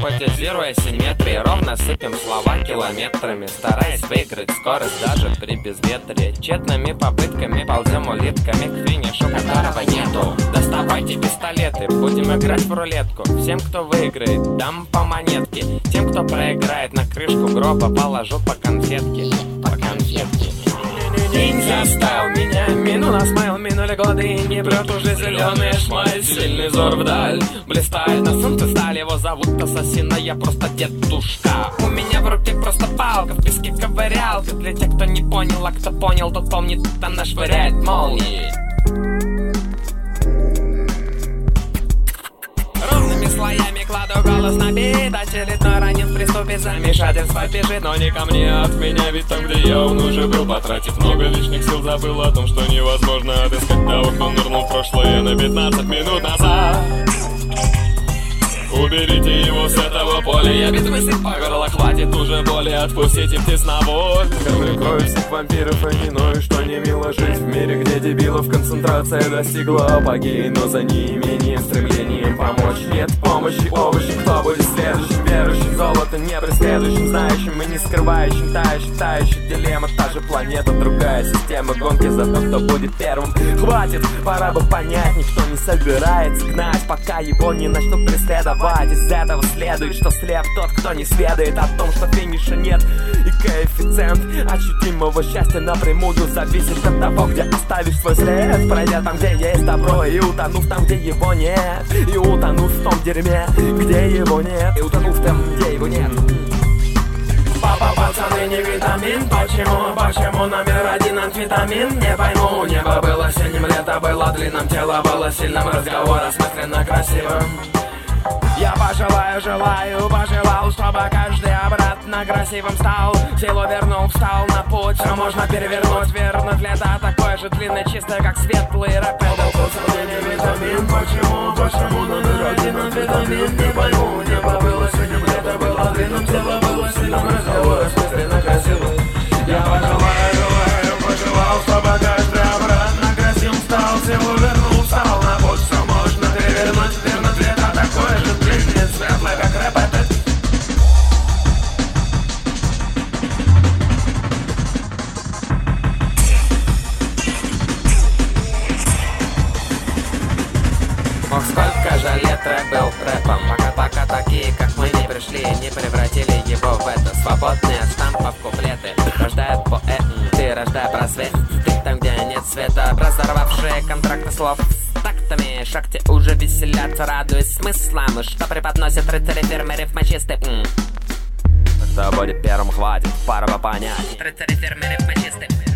Симпатизируя симметрии Ровно сыпем слова километрами Стараясь выиграть скорость даже при безветрии. Тщетными попытками ползем улитками К финишу которого нету. Доставайте пистолеты, будем играть в рулетку. Всем, кто выиграет, дам по монетке. Тем, кто проиграет, на крышку гроба Положу По конфетке День заставил меня. Мину на смайл, минули годы И не прет уже зеленый шмаль. Сильный взор вдаль Блистает на солнце сталь. Его зовут Ассасина, я просто дедушка. У меня в руке просто палка В песке ковырялка Для тех, кто не понял, а кто понял, тот помнит Она швыряет молнии Ровными слоями кладу голос на бит Очередной ранен в приступе замешательства бежит. Но не ко мне, а от меня Ведь там, где я, он уже был Потратив. Много лишних сил, забыл о том, что невозможно Отыскать. Того, кто нырнул в прошлое на 15 минут назад Уберите его с этого поля. Я битвы по горло, хватит уже боли. Отпустите в тесновой Кроме крови всех вампиров и иной Что не мило жить в мире, где дебилов Концентрация достигла апогея Но за неимением, стремлением помочь. Нет помощи, овощи, кто будет следующим Верующим, золото не преследующим Знающим и не скрывающим, тающим, тающим. Дилемма, та же планета, другая система. Гонки за то, кто будет первым. Хватит, пора бы понять Никто не собирается гнать Пока его не начнут преследовать. Из этого следует, что слеп тот, кто не сведает О том, что финиша нет. И коэффициент ощутимого счастья Напрямую зависит от того, где оставишь свой след. Пройдя там, где есть добро И утонув там, где его нет. И утонув в том дерьме, где его нет. И утонув там, где его нет. Папа, пацаны, не витамин Почему, почему номер один амфетамин? Не пойму, небо было синим, лето было длинным Тело было сильным, разговор осмысленно красивым. Я пожелаю, желаю, пожелал, чтобы каждый обратно красивым стал. Силу вернул, встал на путь, все можно перевернуть, вернуть лето Такое же длинное, чистое, как светлый рэп не витамин, почему, почему номер один амфетамин? Ох, сколько же лет рэп был рэпом Пока-пока такие, как мы, не пришли Не превратили его в это Свободные от штампов куплеты. Рождают поэты, рождая просвет Ты там, где нет света. Разорвавшие контракты слов тактами Шахте уже веселятся, радуясь смыслам. Что преподносят рыцари фермеры в мачисты Кто будет первым, хватит, пора понять Рыцари фермеры в мачисты